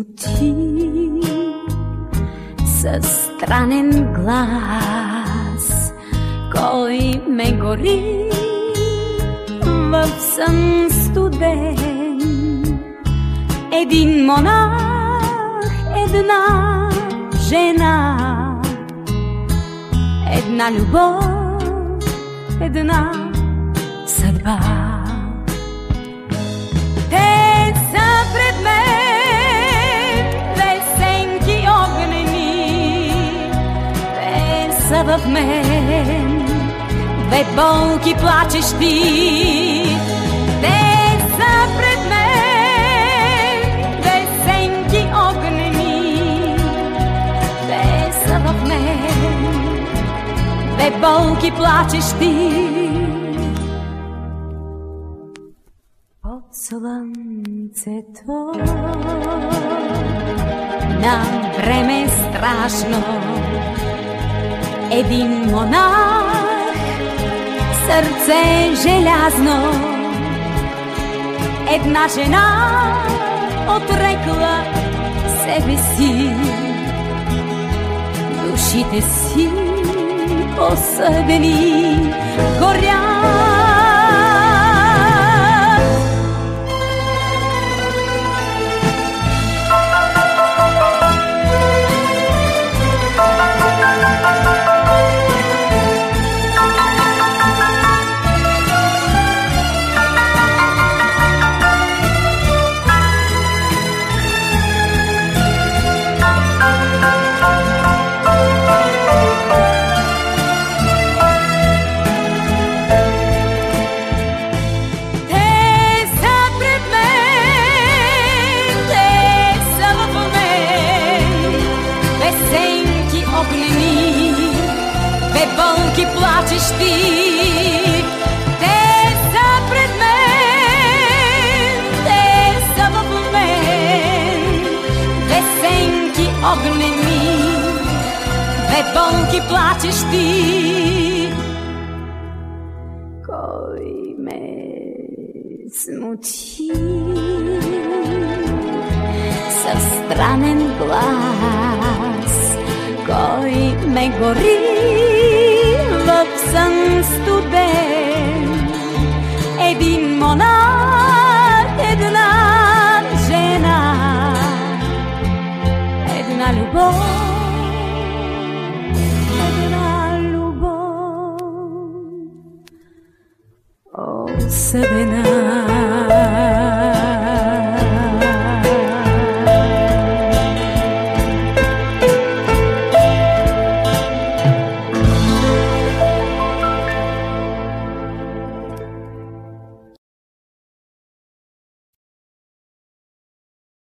смути със странен глас, кой ме гори в сън студен. Един монах, една жена, една любов, една съдба. Са в мен, две болки плачещи. Те са пред мен, песенки огнени, те са в мен, две болки плачещи. Под слънцето на време страшно един монах сърце желязно. Една жена отрекла себе си. Душите си осъдени горят плачещи. Те са пред мен, те са в мен, песенки огнени, две болки плачещи. Кой ме смути? Със странен глас, кой ме гори в сън студен. Един монах, една жена, една любов, една любов. осъдена.